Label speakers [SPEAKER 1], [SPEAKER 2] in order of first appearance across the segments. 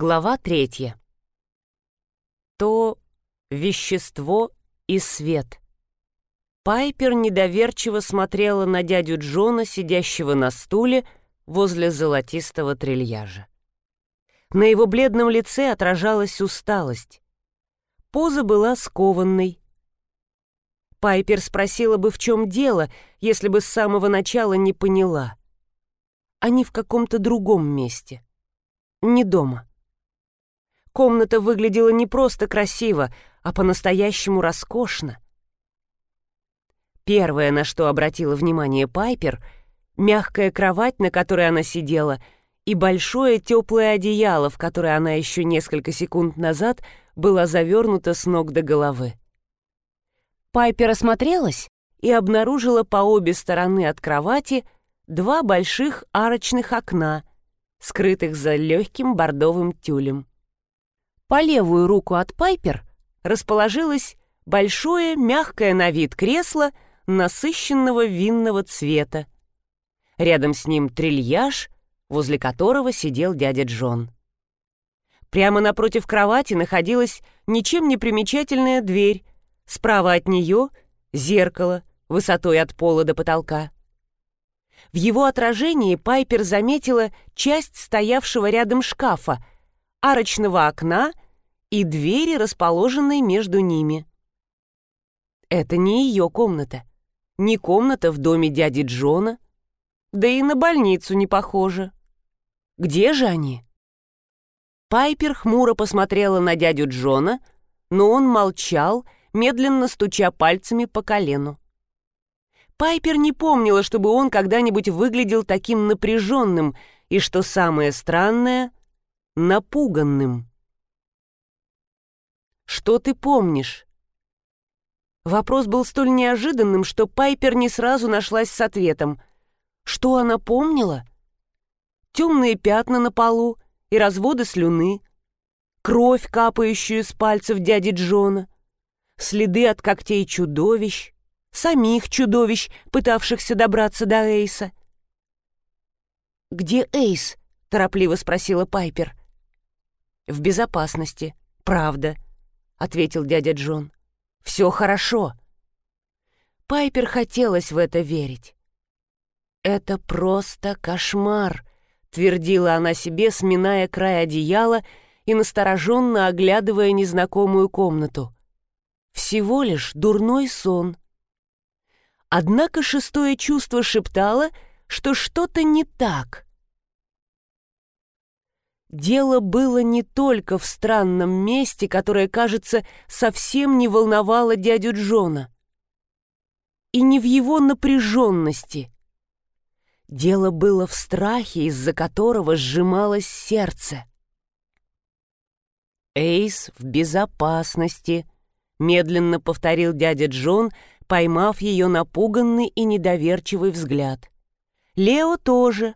[SPEAKER 1] Глава третья. То вещество и свет. Пайпер недоверчиво смотрела на дядю Джона, сидящего на стуле возле золотистого трильяжа. На его бледном лице отражалась усталость. Поза была скованной. Пайпер спросила бы, в чем дело, если бы с самого начала не поняла. Они в каком-то другом месте. Не дома. Комната выглядела не просто красиво, а по-настоящему роскошно. Первое, на что обратила внимание Пайпер, мягкая кровать, на которой она сидела, и большое теплое одеяло, в которое она еще несколько секунд назад была завернута с ног до головы. Пайпер осмотрелась и обнаружила по обе стороны от кровати два больших арочных окна, скрытых за легким бордовым тюлем. По левую руку от Пайпер расположилось большое, мягкое на вид кресло насыщенного винного цвета. Рядом с ним трильяж, возле которого сидел дядя Джон. Прямо напротив кровати находилась ничем не примечательная дверь, справа от нее — зеркало высотой от пола до потолка. В его отражении Пайпер заметила часть стоявшего рядом шкафа, арочного окна и двери, расположенной между ними. Это не ее комната, не комната в доме дяди Джона, да и на больницу не похоже. Где же они? Пайпер хмуро посмотрела на дядю Джона, но он молчал, медленно стуча пальцами по колену. Пайпер не помнила, чтобы он когда-нибудь выглядел таким напряженным и, что самое странное, напуганным. «Что ты помнишь?» Вопрос был столь неожиданным, что Пайпер не сразу нашлась с ответом. Что она помнила? Темные пятна на полу и разводы слюны, кровь, капающую с пальцев дяди Джона, следы от когтей чудовищ, самих чудовищ, пытавшихся добраться до Эйса. «Где Эйс?» — торопливо спросила Пайпер. «В безопасности, правда», — ответил дядя Джон. «Все хорошо». Пайпер хотелось в это верить. «Это просто кошмар», — твердила она себе, сминая край одеяла и настороженно оглядывая незнакомую комнату. «Всего лишь дурной сон». Однако шестое чувство шептало, что что-то не так. Дело было не только в странном месте, которое, кажется, совсем не волновало дядю Джона. И не в его напряженности. Дело было в страхе, из-за которого сжималось сердце. «Эйс в безопасности», — медленно повторил дядя Джон, поймав ее напуганный и недоверчивый взгляд. «Лео тоже.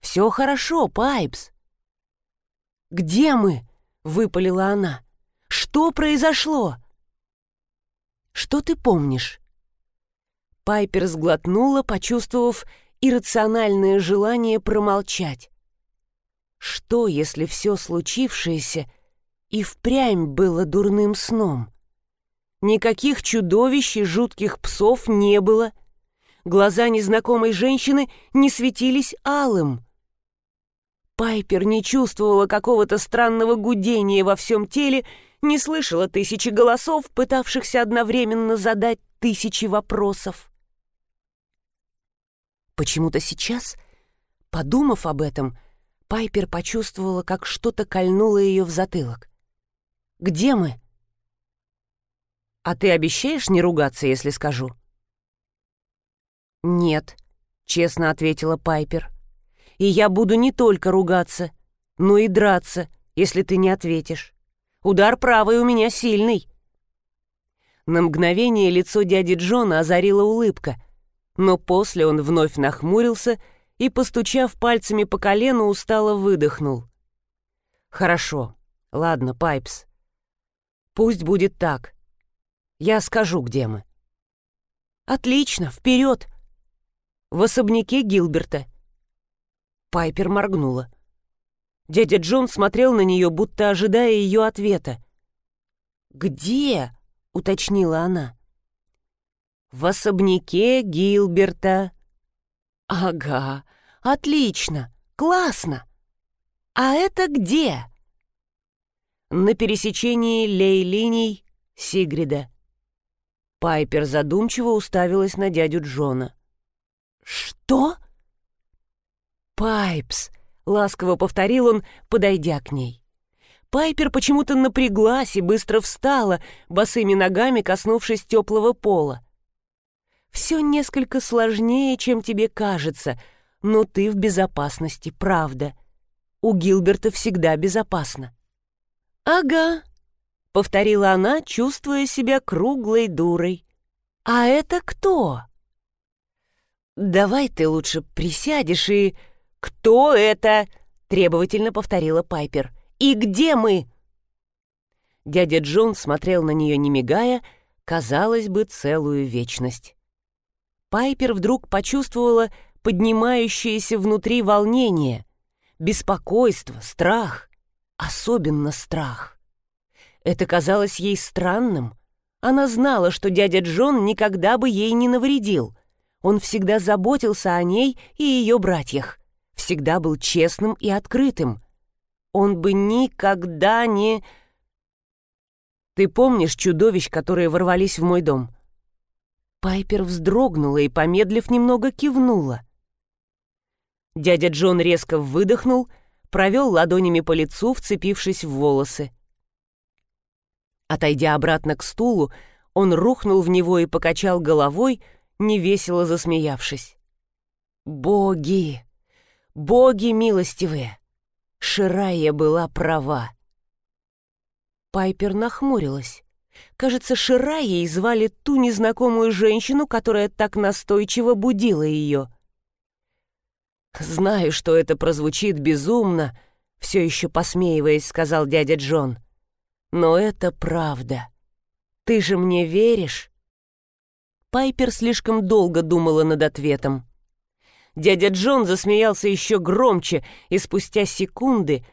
[SPEAKER 1] Все хорошо, Пайпс». «Где мы?» — выпалила она. «Что произошло?» «Что ты помнишь?» Пайпер сглотнула, почувствовав иррациональное желание промолчать. Что, если все случившееся и впрямь было дурным сном? Никаких чудовищ и жутких псов не было. Глаза незнакомой женщины не светились алым. Пайпер не чувствовала какого-то странного гудения во всем теле, не слышала тысячи голосов, пытавшихся одновременно задать тысячи вопросов. Почему-то сейчас, подумав об этом, Пайпер почувствовала, как что-то кольнуло ее в затылок. «Где мы?» «А ты обещаешь не ругаться, если скажу?» «Нет», — честно ответила Пайпер. «И я буду не только ругаться, но и драться, если ты не ответишь. Удар правый у меня сильный». На мгновение лицо дяди Джона озарила улыбка, но после он вновь нахмурился и, постучав пальцами по колену, устало выдохнул. «Хорошо, ладно, Пайпс. Пусть будет так. Я скажу, где мы». «Отлично, вперед!» «В особняке Гилберта». Пайпер моргнула. Дядя Джон смотрел на нее, будто ожидая ее ответа. «Где?» — уточнила она. «В особняке Гилберта». «Ага, отлично, классно. А это где?» «На пересечении лей-линий Сигрида». Пайпер задумчиво уставилась на дядю Джона. «Что?» «Пайпс», — ласково повторил он, подойдя к ней. Пайпер почему-то напряглась и быстро встала, босыми ногами коснувшись теплого пола. «Все несколько сложнее, чем тебе кажется, но ты в безопасности, правда. У Гилберта всегда безопасно». «Ага», — повторила она, чувствуя себя круглой дурой. «А это кто?» «Давай ты лучше присядешь и...» «Кто это?» — требовательно повторила Пайпер. «И где мы?» Дядя Джон смотрел на нее, не мигая, казалось бы, целую вечность. Пайпер вдруг почувствовала поднимающееся внутри волнение, беспокойство, страх, особенно страх. Это казалось ей странным. Она знала, что дядя Джон никогда бы ей не навредил. Он всегда заботился о ней и ее братьях всегда был честным и открытым. Он бы никогда не... Ты помнишь чудовищ, которые ворвались в мой дом? Пайпер вздрогнула и, помедлив, немного кивнула. Дядя Джон резко выдохнул, провел ладонями по лицу, вцепившись в волосы. Отойдя обратно к стулу, он рухнул в него и покачал головой, невесело засмеявшись. «Боги! Боги милостивые! Ширая была права. Пайпер нахмурилась. Кажется, Шираей звали ту незнакомую женщину, которая так настойчиво будила ее. «Знаю, что это прозвучит безумно», — все еще посмеиваясь, сказал дядя Джон. «Но это правда. Ты же мне веришь?» Пайпер слишком долго думала над ответом. Дядя Джон засмеялся еще громче, и спустя секунды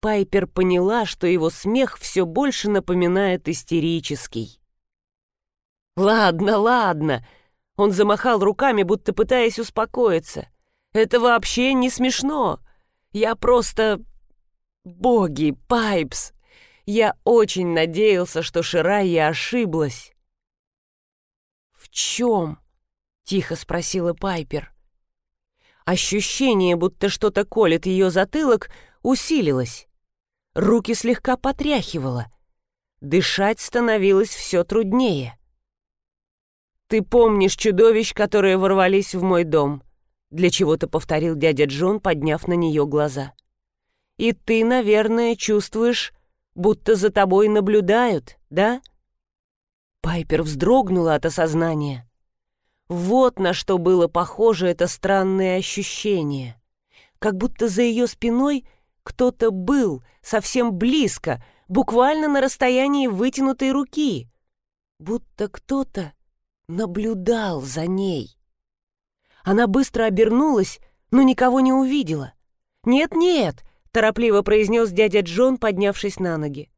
[SPEAKER 1] Пайпер поняла, что его смех все больше напоминает истерический. «Ладно, ладно!» Он замахал руками, будто пытаясь успокоиться. «Это вообще не смешно. Я просто... Боги, Пайпс! Я очень надеялся, что Ширайя ошиблась». «В чем?» — тихо спросила Пайпер. Ощущение, будто что-то колет ее затылок, усилилось. Руки слегка потряхивало. Дышать становилось все труднее. «Ты помнишь чудовищ, которые ворвались в мой дом?» Для чего-то повторил дядя Джон, подняв на нее глаза. «И ты, наверное, чувствуешь, будто за тобой наблюдают, да?» Пайпер вздрогнула от осознания. Вот на что было похоже это странное ощущение. Как будто за ее спиной кто-то был совсем близко, буквально на расстоянии вытянутой руки. Будто кто-то наблюдал за ней. Она быстро обернулась, но никого не увидела. «Нет-нет», — торопливо произнес дядя Джон, поднявшись на ноги.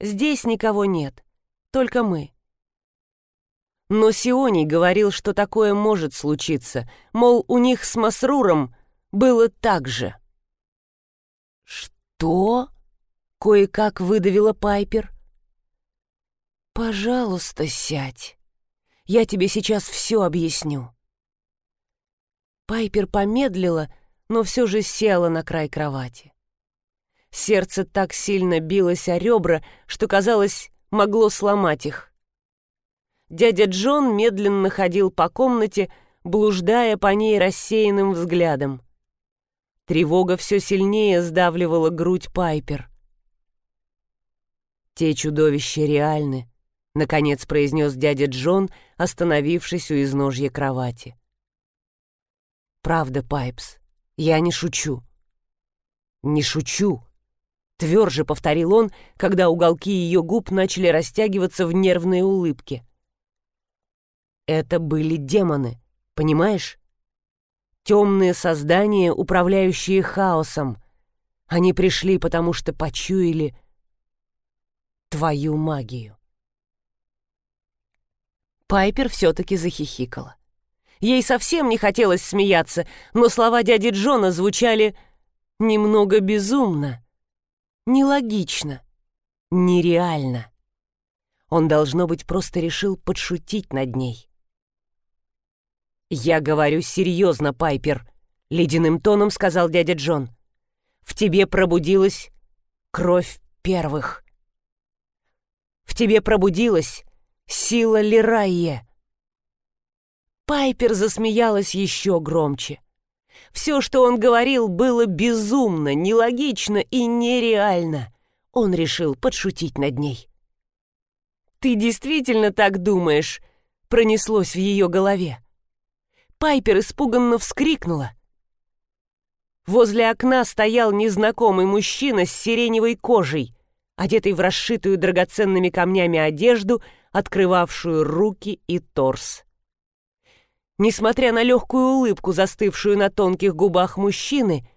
[SPEAKER 1] «Здесь никого нет, только мы». Но Сионий говорил, что такое может случиться, мол, у них с Масруром было так же. «Что?» — кое-как выдавила Пайпер. «Пожалуйста, сядь. Я тебе сейчас все объясню». Пайпер помедлила, но все же села на край кровати. Сердце так сильно билось о ребра, что, казалось, могло сломать их. Дядя Джон медленно ходил по комнате, блуждая по ней рассеянным взглядом. Тревога все сильнее сдавливала грудь Пайпер. «Те чудовища реальны», — наконец произнес дядя Джон, остановившись у изножья кровати. «Правда, Пайпс, я не шучу». «Не шучу», — тверже повторил он, когда уголки ее губ начали растягиваться в нервные улыбки. Это были демоны, понимаешь? Темные создания, управляющие хаосом. Они пришли, потому что почуяли твою магию. Пайпер все-таки захихикала. Ей совсем не хотелось смеяться, но слова дяди Джона звучали немного безумно, нелогично, нереально. Он, должно быть, просто решил подшутить над ней. «Я говорю серьезно, Пайпер», — ледяным тоном сказал дядя Джон. «В тебе пробудилась кровь первых. В тебе пробудилась сила Лирайе». Пайпер засмеялась еще громче. Все, что он говорил, было безумно, нелогично и нереально. Он решил подшутить над ней. «Ты действительно так думаешь?» — пронеслось в ее голове. Пайпер испуганно вскрикнула. Возле окна стоял незнакомый мужчина с сиреневой кожей, одетый в расшитую драгоценными камнями одежду, открывавшую руки и торс. Несмотря на легкую улыбку, застывшую на тонких губах мужчины,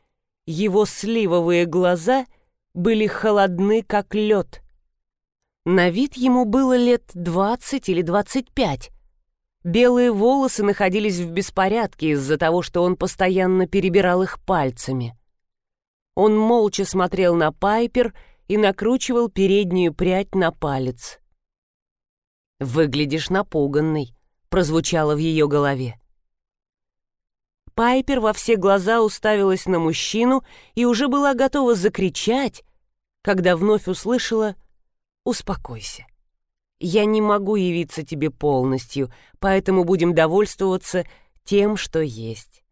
[SPEAKER 1] его сливовые глаза были холодны, как лед. На вид ему было лет двадцать или двадцать пять. Белые волосы находились в беспорядке из-за того, что он постоянно перебирал их пальцами. Он молча смотрел на Пайпер и накручивал переднюю прядь на палец. «Выглядишь напуганный», прозвучало в ее голове. Пайпер во все глаза уставилась на мужчину и уже была готова закричать, когда вновь услышала «Успокойся. Я не могу явиться тебе полностью, поэтому будем довольствоваться тем, что есть».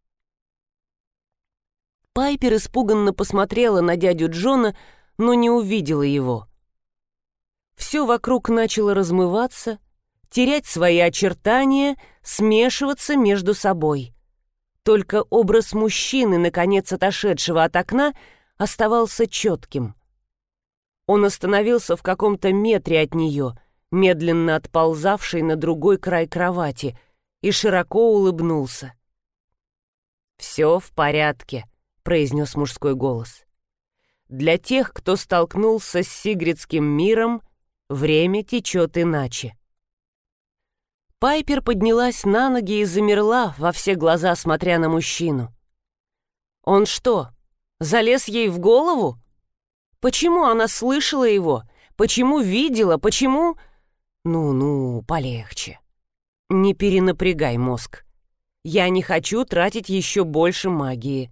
[SPEAKER 1] Пайпер испуганно посмотрела на дядю Джона, но не увидела его. Все вокруг начало размываться, терять свои очертания, смешиваться между собой. Только образ мужчины, наконец отошедшего от окна, оставался четким. Он остановился в каком-то метре от нее, медленно отползавший на другой край кровати, и широко улыбнулся. «Все в порядке», — произнес мужской голос. «Для тех, кто столкнулся с сигридским миром, время течет иначе». Пайпер поднялась на ноги и замерла, во все глаза смотря на мужчину. «Он что, залез ей в голову? Почему она слышала его? Почему видела? Почему...» «Ну-ну, полегче. Не перенапрягай мозг. Я не хочу тратить еще больше магии.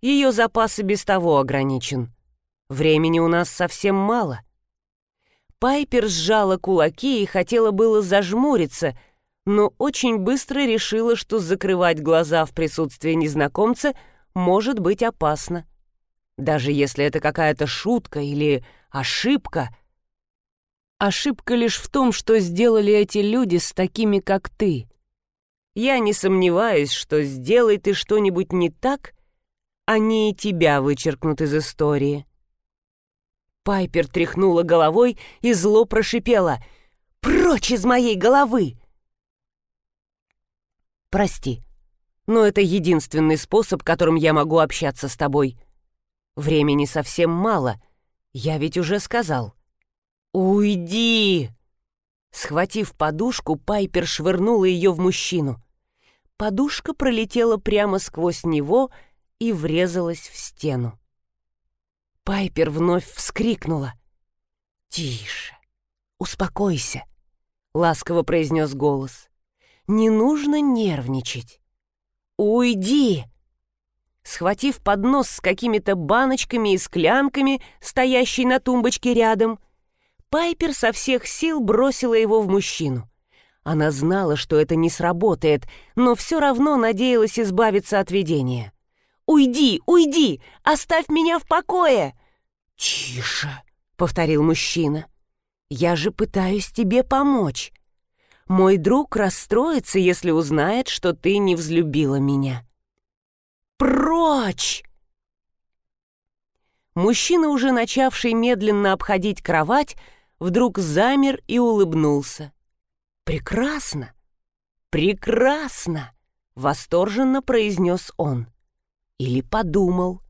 [SPEAKER 1] Ее запасы без того ограничен. Времени у нас совсем мало». Пайпер сжала кулаки и хотела было зажмуриться, но очень быстро решила, что закрывать глаза в присутствии незнакомца может быть опасно. Даже если это какая-то шутка или ошибка. Ошибка лишь в том, что сделали эти люди с такими, как ты. Я не сомневаюсь, что сделай ты что-нибудь не так, они и тебя вычеркнут из истории. Пайпер тряхнула головой и зло прошипела «Прочь из моей головы!» Прости, но это единственный способ, которым я могу общаться с тобой. Времени совсем мало, я ведь уже сказал. Уйди!» Схватив подушку, Пайпер швырнула ее в мужчину. Подушка пролетела прямо сквозь него и врезалась в стену. Пайпер вновь вскрикнула. «Тише, успокойся», — ласково произнес голос. Не нужно нервничать. «Уйди!» Схватив поднос с какими-то баночками и склянками, стоящий на тумбочке рядом, Пайпер со всех сил бросила его в мужчину. Она знала, что это не сработает, но все равно надеялась избавиться от видения. «Уйди, уйди! Оставь меня в покое!» «Тише!» — повторил мужчина. «Я же пытаюсь тебе помочь. Мой друг расстроится, если узнает, что ты не взлюбила меня. Прочь! Мужчина, уже начавший медленно обходить кровать, вдруг замер и улыбнулся. «Прекрасно! Прекрасно!» — восторженно произнес он. Или подумал.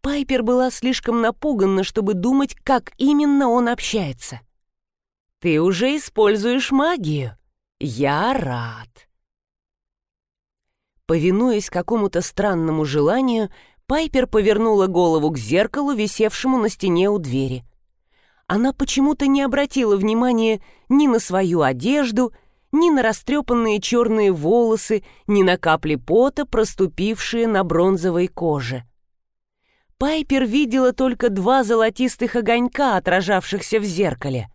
[SPEAKER 1] Пайпер была слишком напугана, чтобы думать, как именно он общается. «Ты уже используешь магию. Я рад». Повинуясь какому-то странному желанию, Пайпер повернула голову к зеркалу, висевшему на стене у двери. Она почему-то не обратила внимания ни на свою одежду, ни на растрепанные черные волосы, ни на капли пота, проступившие на бронзовой коже. Пайпер видела только два золотистых огонька, отражавшихся в зеркале.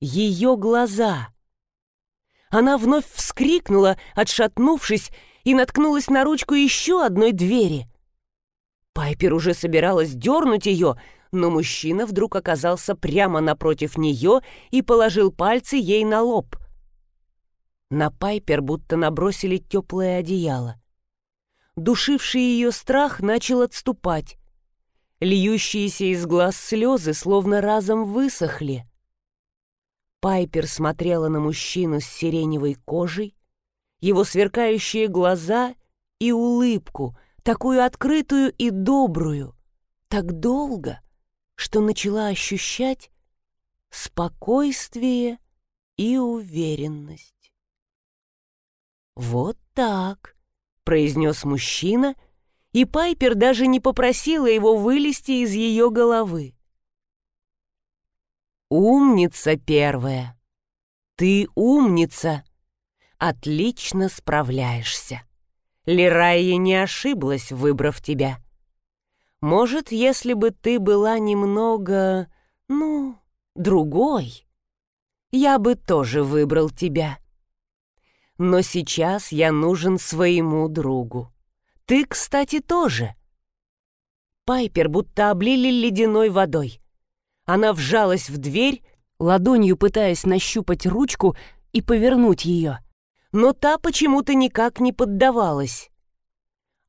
[SPEAKER 1] Ее глаза. Она вновь вскрикнула, отшатнувшись, и наткнулась на ручку еще одной двери. Пайпер уже собиралась дернуть ее, но мужчина вдруг оказался прямо напротив нее и положил пальцы ей на лоб — на Пайпер будто набросили теплое одеяло. Душивший ее страх начал отступать. Льющиеся из глаз слезы словно разом высохли. Пайпер смотрела на мужчину с сиреневой кожей, его сверкающие глаза и улыбку, такую открытую и добрую, так долго, что начала ощущать спокойствие и уверенность. «Вот так», — произнес мужчина, и Пайпер даже не попросила его вылезти из ее головы. «Умница первая! Ты умница! Отлично справляешься! Лирайя не ошиблась, выбрав тебя. Может, если бы ты была немного, ну, другой, я бы тоже выбрал тебя» но сейчас я нужен своему другу. Ты, кстати, тоже. Пайпер будто облили ледяной водой. Она вжалась в дверь, ладонью пытаясь нащупать ручку и повернуть ее. Но та почему-то никак не поддавалась.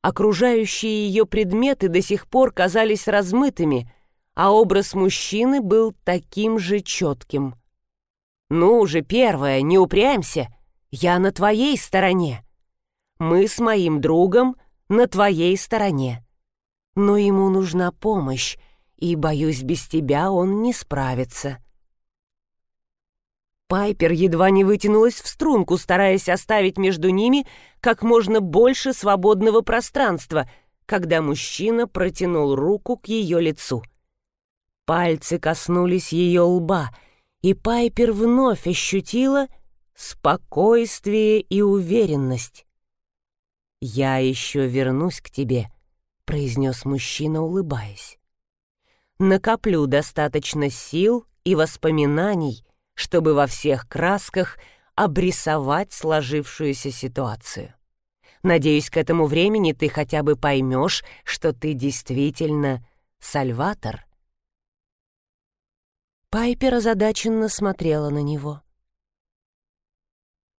[SPEAKER 1] Окружающие ее предметы до сих пор казались размытыми, а образ мужчины был таким же четким. «Ну уже первое, не упрямься!» Я на твоей стороне. Мы с моим другом на твоей стороне. Но ему нужна помощь, и, боюсь, без тебя он не справится». Пайпер едва не вытянулась в струнку, стараясь оставить между ними как можно больше свободного пространства, когда мужчина протянул руку к ее лицу. Пальцы коснулись ее лба, и Пайпер вновь ощутила спокойствие и уверенность. «Я еще вернусь к тебе», — произнес мужчина, улыбаясь. «Накоплю достаточно сил и воспоминаний, чтобы во всех красках обрисовать сложившуюся ситуацию. Надеюсь, к этому времени ты хотя бы поймешь, что ты действительно Сальватор». Пайпер озадаченно смотрела на него.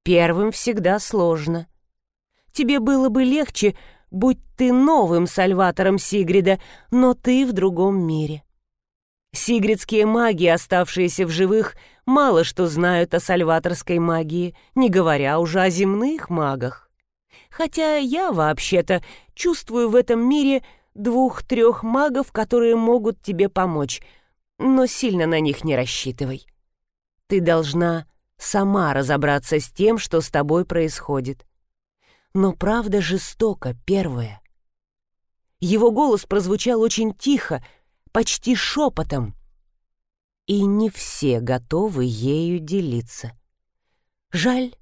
[SPEAKER 1] Первым всегда сложно. Тебе было бы легче, будь ты новым Сальватором Сигрида, но ты в другом мире. Сигридские маги, оставшиеся в живых, мало что знают о сальваторской магии, не говоря уже о земных магах. Хотя я, вообще-то, чувствую в этом мире двух-трех магов, которые могут тебе помочь, но сильно на них не рассчитывай. Ты должна сама разобраться с тем, что с тобой происходит. Но правда жестоко, первое. Его голос прозвучал очень тихо, почти шепотом. И не все готовы ею делиться. Жаль,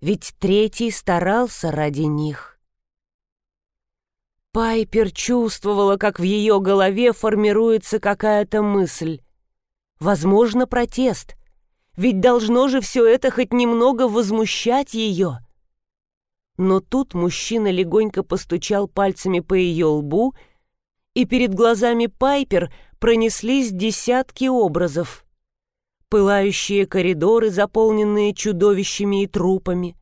[SPEAKER 1] ведь третий старался ради них. Пайпер чувствовала, как в ее голове формируется какая-то мысль. Возможно, протест — ведь должно же все это хоть немного возмущать ее. Но тут мужчина легонько постучал пальцами по ее лбу, и перед глазами Пайпер пронеслись десятки образов. Пылающие коридоры, заполненные чудовищами и трупами,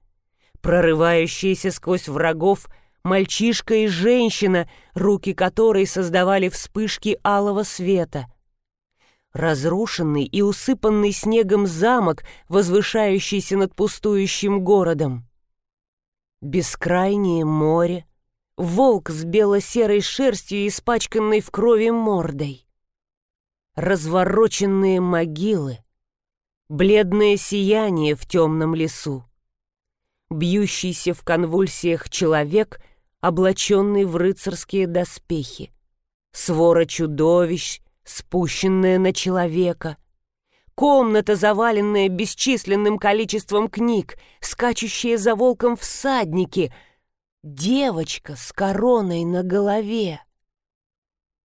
[SPEAKER 1] прорывающиеся сквозь врагов мальчишка и женщина, руки которой создавали вспышки алого света — разрушенный и усыпанный снегом замок, возвышающийся над пустующим городом. Бескрайнее море, волк с бело-серой шерстью и испачканной в крови мордой. Развороченные могилы, бледное сияние в темном лесу, бьющийся в конвульсиях человек, облаченный в рыцарские доспехи, свора чудовищ, спущенная на человека, комната, заваленная бесчисленным количеством книг, скачущие за волком всадники, девочка с короной на голове.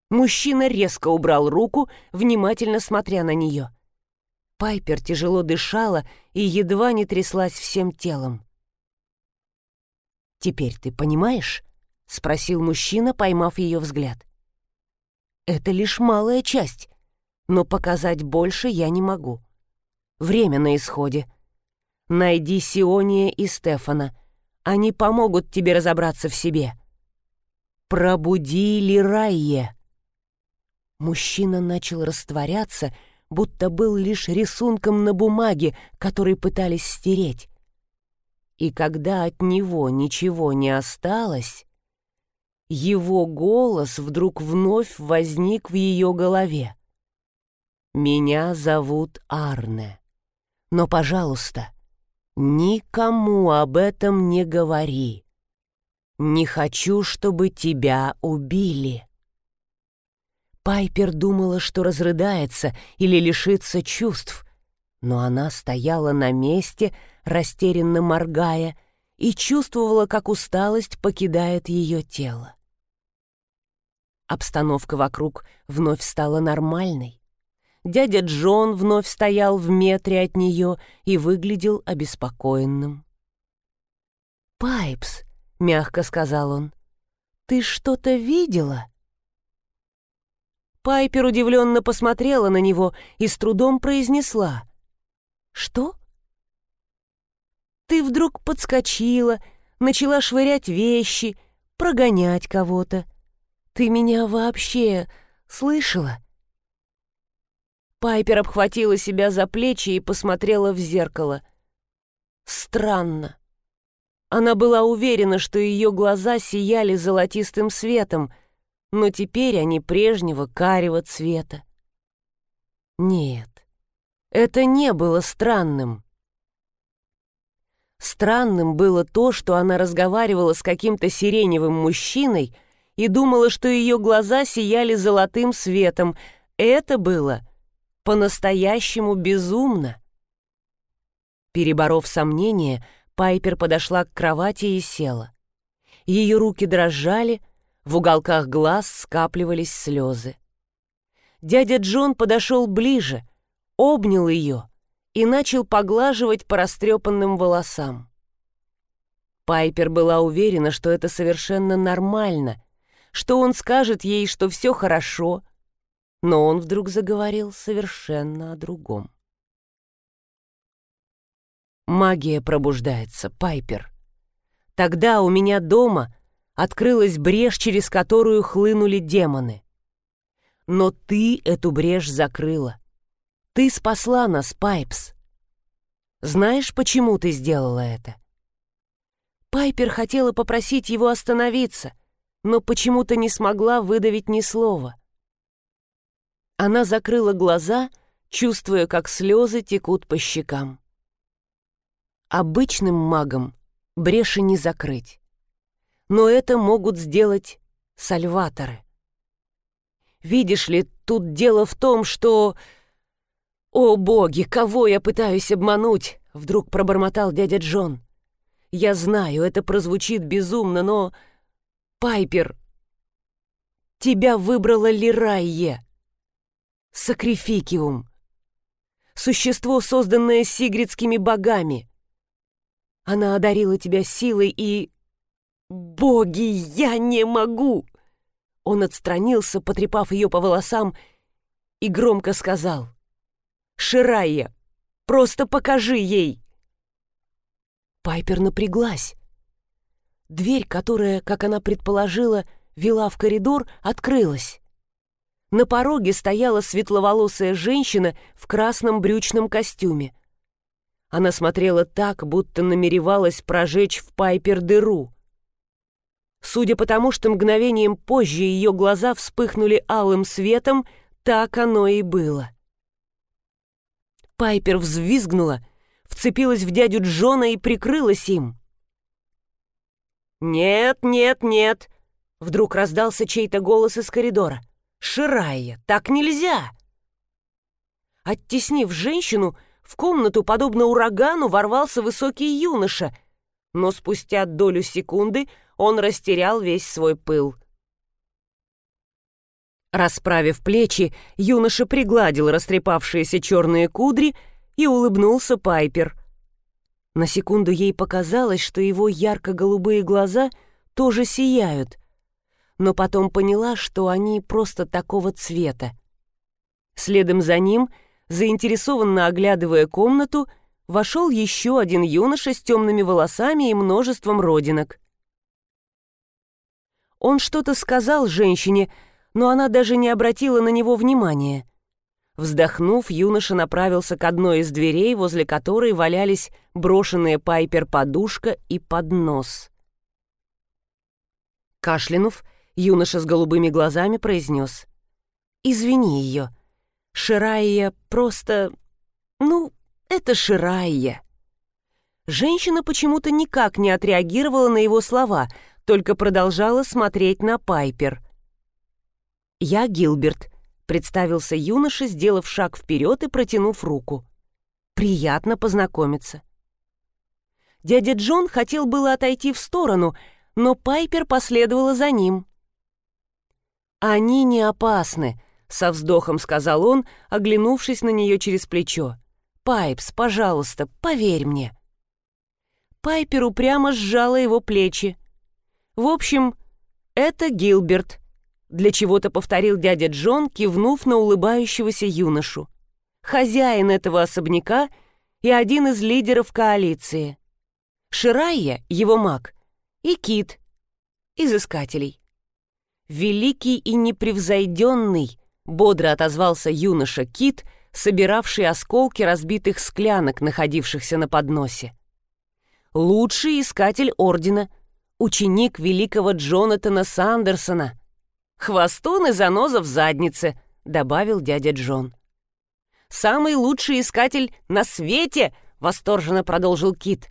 [SPEAKER 1] Мужчина резко убрал руку, внимательно смотря на нее. Пайпер тяжело дышала и едва не тряслась всем телом. «Теперь ты понимаешь?» — спросил мужчина, поймав ее взгляд. «Это лишь малая часть, но показать больше я не могу. Время на исходе. Найди Сиония и Стефана. Они помогут тебе разобраться в себе. Пробуди Лирайе». Мужчина начал растворяться, будто был лишь рисунком на бумаге, который пытались стереть. И когда от него ничего не осталось, его голос вдруг вновь возник в ее голове. «Меня зовут Арне, но, пожалуйста, никому об этом не говори. Не хочу, чтобы тебя убили». Пайпер думала, что разрыдается или лишится чувств, но она стояла на месте, растерянно моргая, и чувствовала, как усталость покидает ее тело. Обстановка вокруг вновь стала нормальной. Дядя Джон вновь стоял в метре от нее и выглядел обеспокоенным. «Пайпс», — мягко сказал он, — «ты что-то видела?» Пайпер удивленно посмотрела на него и с трудом произнесла. «Что?» «Ты вдруг подскочила, начала швырять вещи, прогонять кого-то. Ты меня вообще слышала?» Пайпер обхватила себя за плечи и посмотрела в зеркало. Странно. Она была уверена, что ее глаза сияли золотистым светом — но теперь они прежнего карего цвета. Нет, это не было странным. Странным было то, что она разговаривала с каким-то сиреневым мужчиной и думала, что ее глаза сияли золотым светом. Это было по-настоящему безумно. Переборов сомнения, Пайпер подошла к кровати и села. Ее руки дрожали, в уголках глаз скапливались слезы. Дядя Джон подошел ближе, обнял ее и начал поглаживать по растрепанным волосам. Пайпер была уверена, что это совершенно нормально, что он скажет ей, что все хорошо, но он вдруг заговорил совершенно о другом. Магия пробуждается, Пайпер. Тогда у меня дома открылась брешь, через которую хлынули демоны. Но ты эту брешь закрыла. Ты спасла нас, Пайпс. Знаешь, почему ты сделала это? Пайпер хотела попросить его остановиться, но почему-то не смогла выдавить ни слова. Она закрыла глаза, чувствуя, как слезы текут по щекам. Обычным магам бреши не закрыть но это могут сделать сальваторы. Видишь ли, тут дело в том, что... «О, боги, кого я пытаюсь обмануть?» — вдруг пробормотал дядя Джон. «Я знаю, это прозвучит безумно, но... Пайпер, тебя выбрала Лирайе. Сакрификиум. Существо, созданное сигридскими богами. Она одарила тебя силой и «Боги, я не могу!» Он отстранился, потрепав ее по волосам, и громко сказал. «Ширайя, просто покажи ей!» Пайпер напряглась. Дверь, которая, как она предположила, вела в коридор, открылась. На пороге стояла светловолосая женщина в красном брючном костюме. Она смотрела так, будто намеревалась прожечь в Пайпер дыру. Судя по тому, что мгновением позже ее глаза вспыхнули алым светом, так оно и было. Пайпер взвизгнула, вцепилась в дядю Джона и прикрылась им. «Нет, нет, нет!» — вдруг раздался чей-то голос из коридора. «Ширая, так нельзя!» Оттеснив женщину, в комнату, подобно урагану, ворвался высокий юноша, но спустя долю секунды он растерял весь свой пыл. Расправив плечи, юноша пригладил растрепавшиеся черные кудри и улыбнулся Пайпер. На секунду ей показалось, что его ярко-голубые глаза тоже сияют, но потом поняла, что они просто такого цвета. Следом за ним, заинтересованно оглядывая комнату, вошел еще один юноша с темными волосами и множеством родинок. Он что-то сказал женщине, но она даже не обратила на него внимания. Вздохнув, юноша направился к одной из дверей, возле которой валялись брошенные Пайпер подушка и поднос. Кашлянув, юноша с голубыми глазами произнес. «Извини ее. Ширайя просто... Ну, это Ширайя». Женщина почему-то никак не отреагировала на его слова, только продолжала смотреть на Пайпер. «Я Гилберт», — представился юноша, сделав шаг вперед и протянув руку. «Приятно познакомиться». Дядя Джон хотел было отойти в сторону, но Пайпер последовала за ним. «Они не опасны», — со вздохом сказал он, оглянувшись на нее через плечо. «Пайпс, пожалуйста, поверь мне». Пайпер упрямо сжала его плечи. «В общем, это Гилберт», для чего-то повторил дядя Джон, кивнув на улыбающегося юношу. Хозяин этого особняка и один из лидеров коалиции. Ширайя, его маг, и Кит, из искателей. Великий и непревзойденный, бодро отозвался юноша Кит, собиравший осколки разбитых склянок, находившихся на подносе. Лучший искатель Ордена, ученик великого Джонатана Сандерсона — «Хвостун и заноза в заднице», — добавил дядя Джон. «Самый лучший искатель на свете!» — восторженно продолжил Кит.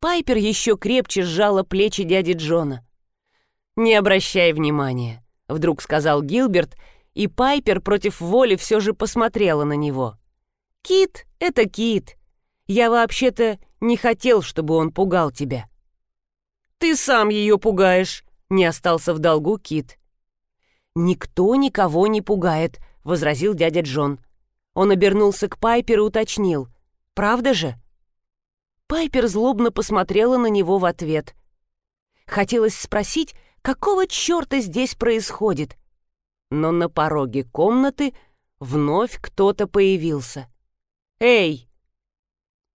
[SPEAKER 1] Пайпер еще крепче сжала плечи дяди Джона. «Не обращай внимания», — вдруг сказал Гилберт, и Пайпер против воли все же посмотрела на него. «Кит — это Кит. Я вообще-то не хотел, чтобы он пугал тебя». «Ты сам ее пугаешь», — не остался в долгу Кит. «Никто никого не пугает», — возразил дядя Джон. Он обернулся к Пайпер и уточнил. «Правда же?» Пайпер злобно посмотрела на него в ответ. Хотелось спросить, какого черта здесь происходит? Но на пороге комнаты вновь кто-то появился. «Эй!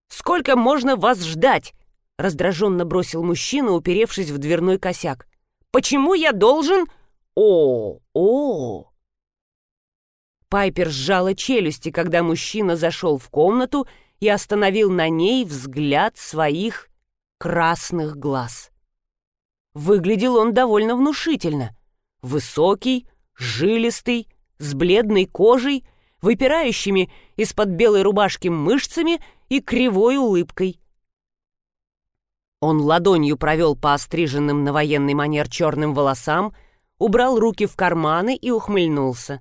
[SPEAKER 1] Сколько можно вас ждать?» — раздраженно бросил мужчина, уперевшись в дверной косяк. «Почему я должен...» «О, о!» Пайпер сжала челюсти, когда мужчина зашел в комнату и остановил на ней взгляд своих красных глаз. Выглядел он довольно внушительно. Высокий, жилистый, с бледной кожей, выпирающими из-под белой рубашки мышцами и кривой улыбкой. Он ладонью провел по остриженным на военный манер черным волосам, убрал руки в карманы и ухмыльнулся.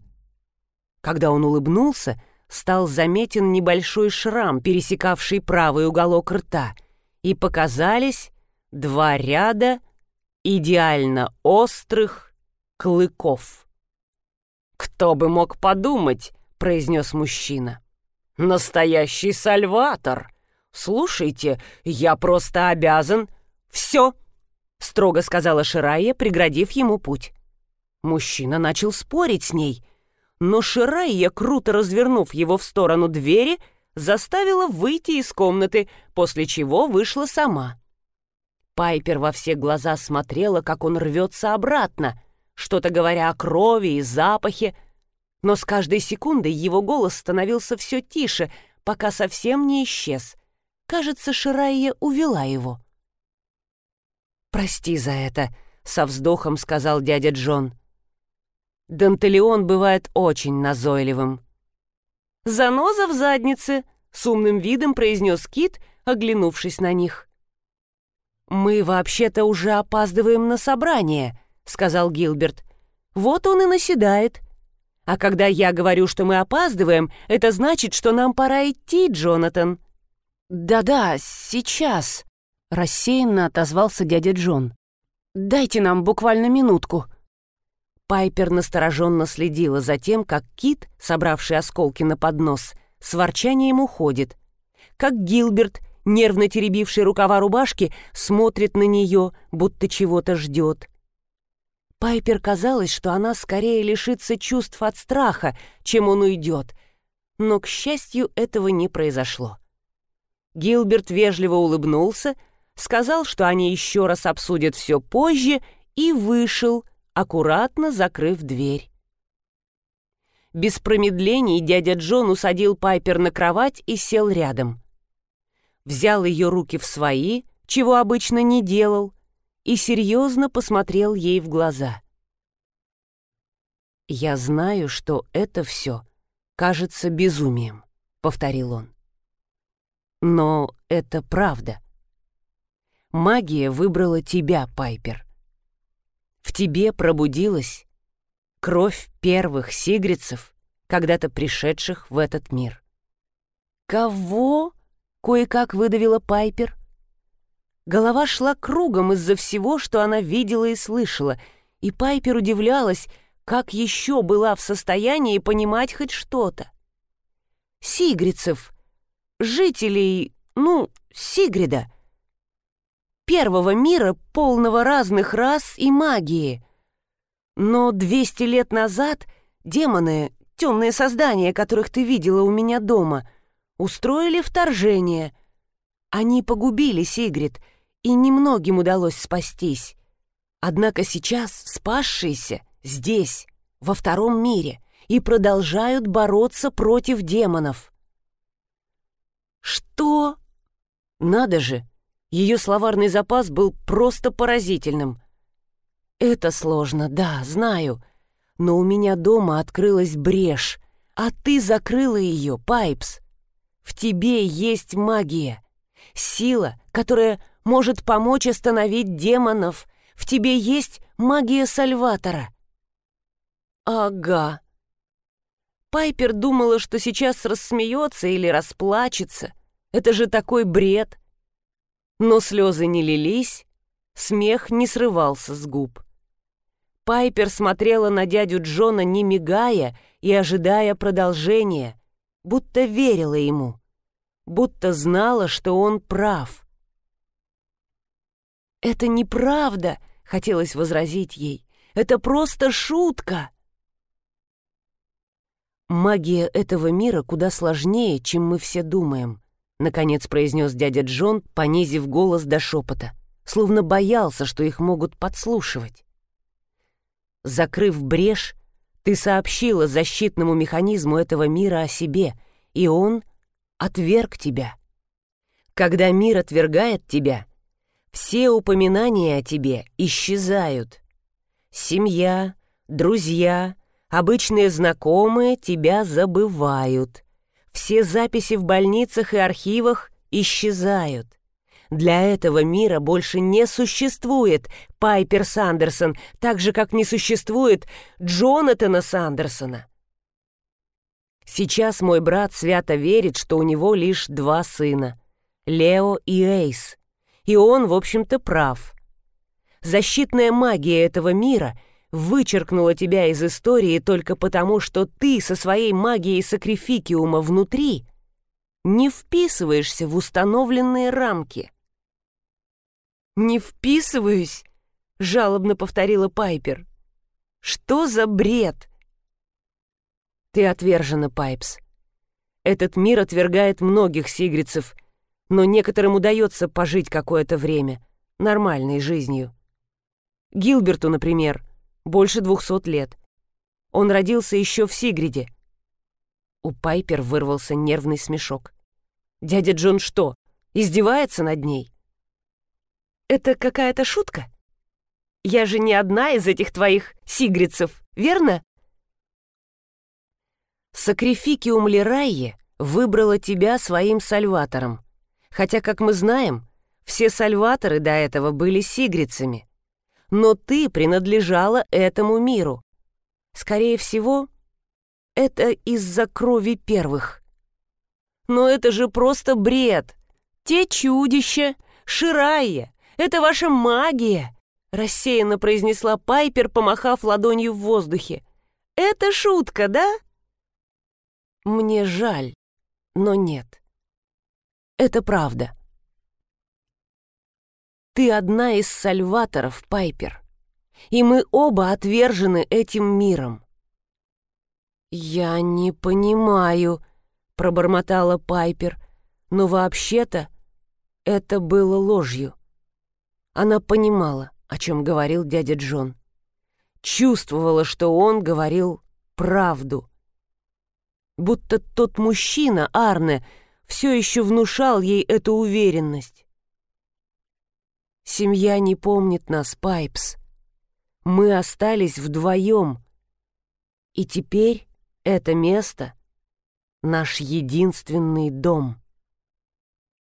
[SPEAKER 1] Когда он улыбнулся, стал заметен небольшой шрам, пересекавший правый уголок рта, и показались два ряда идеально острых клыков. «Кто бы мог подумать», — произнес мужчина. «Настоящий сальватор! Слушайте, я просто обязан...» «Все!» — строго сказала Ширая, преградив ему путь. Мужчина начал спорить с ней, но Ширайя, круто развернув его в сторону двери, заставила выйти из комнаты, после чего вышла сама. Пайпер во все глаза смотрела, как он рвется обратно, что-то говоря о крови и запахе, но с каждой секундой его голос становился все тише, пока совсем не исчез. Кажется, Ширайя увела его. «Прости за это», со вздохом сказал дядя Джон. Дантелеон бывает очень назойливым. «Заноза в заднице!» — с умным видом произнес Кит, оглянувшись на них. «Мы вообще-то уже опаздываем на собрание», — сказал Гилберт. «Вот он и наседает. А когда я говорю, что мы опаздываем, это значит, что нам пора идти, Джонатан». «Да-да, сейчас», — рассеянно отозвался дядя Джон. «Дайте нам буквально минутку». Пайпер настороженно следила за тем, как кит, собравший осколки на поднос, с ворчанием уходит, как Гилберт, нервно теребивший рукава рубашки, смотрит на нее, будто чего-то ждет. Пайпер казалось, что она скорее лишится чувств от страха, чем он уйдет, но, к счастью, этого не произошло. Гилберт вежливо улыбнулся, сказал, что они еще раз обсудят все позже, и вышел, аккуратно закрыв дверь. Без промедлений дядя Джон усадил Пайпер на кровать и сел рядом. Взял ее руки в свои, чего обычно не делал, и серьезно посмотрел ей в глаза. «Я знаю, что это все кажется безумием», — повторил он. Но это правда. Магия выбрала тебя, Пайпер. В тебе пробудилась кровь первых сигрицев, когда-то пришедших в этот мир. «Кого?» — кое-как выдавила Пайпер. Голова шла кругом из-за всего, что она видела и слышала, и Пайпер удивлялась, как еще была в состоянии понимать хоть что-то. «Сигрицев», жителей, ну, Сигрида. Первого мира, полного разных рас и магии. Но 200 лет назад демоны, темные создания, которых ты видела у меня дома, устроили вторжение. Они погубили Сигрид, и немногим удалось спастись. Однако сейчас спасшиеся здесь, во втором мире, и продолжают бороться против демонов. «Что?» «Надо же!» Ее словарный запас был просто поразительным. «Это сложно, да, знаю. Но у меня дома открылась брешь, а ты закрыла ее, Пайпс. В тебе есть магия, сила, которая может помочь остановить демонов. В тебе есть магия Сальватора». «Ага», Пайпер думала, что сейчас рассмеется или расплачется. Это же такой бред. Но слезы не лились, смех не срывался с губ. Пайпер смотрела на дядю Джона, не мигая и ожидая продолжения, будто верила ему, будто знала, что он прав. «Это неправда», — хотелось возразить ей. «Это просто шутка». «Магия этого мира куда сложнее, чем мы все думаем», — наконец произнес дядя Джон, понизив голос до шепота, словно боялся, что их могут подслушивать. Закрыв брешь, ты сообщила защитному механизму этого мира о себе, и он отверг тебя. Когда мир отвергает тебя, все упоминания о тебе исчезают. Семья, друзья, Обычные знакомые тебя забывают. Все записи в больницах и архивах исчезают. Для этого мира больше не существует Пайпер Сандерсон, так же, как не существует Джонатана Сандерсона. Сейчас мой брат свято верит, что у него лишь два сына — Лео и Эйс. И он, в общем-то, прав. Защитная магия этого мира вычеркнула тебя из истории только потому, что ты со своей магией сакрификиума внутри не вписываешься в установленные рамки. «Не вписываюсь?» — жалобно повторила Пайпер. «Что за бред?» «Ты отвержена, Пайпс. Этот мир отвергает многих сигрицев, но некоторым удается пожить какое-то время, нормальной жизнью. Гилберту, например, больше двухсот лет. Он родился еще в Сигриде. У Пайпер вырвался нервный смешок. Дядя Джон что, издевается над ней? Это какая-то шутка? Я же не одна из этих твоих сигрицев, верно? Сакрификиум Лирайе выбрала тебя своим сальватором. Хотя, как мы знаем, все сальваторы до этого были сигрицами. Но ты принадлежала этому миру. Скорее всего, это из-за крови первых. Но это же просто бред. Те чудища, Ширайя, это ваша магия, рассеянно произнесла Пайпер, помахав ладонью в воздухе. Это шутка, да? Мне жаль, но нет. Это правда. Ты одна из сальваторов, Пайпер, и мы оба отвержены этим миром. «Я не понимаю», — пробормотала Пайпер, но вообще-то это было ложью. Она понимала, о чем говорил дядя Джон. Чувствовала, что он говорил правду. Будто тот мужчина, Арне, все еще внушал ей эту уверенность. Семья не помнит нас, Пайпс. Мы остались вдвоем. И теперь это место — наш единственный дом.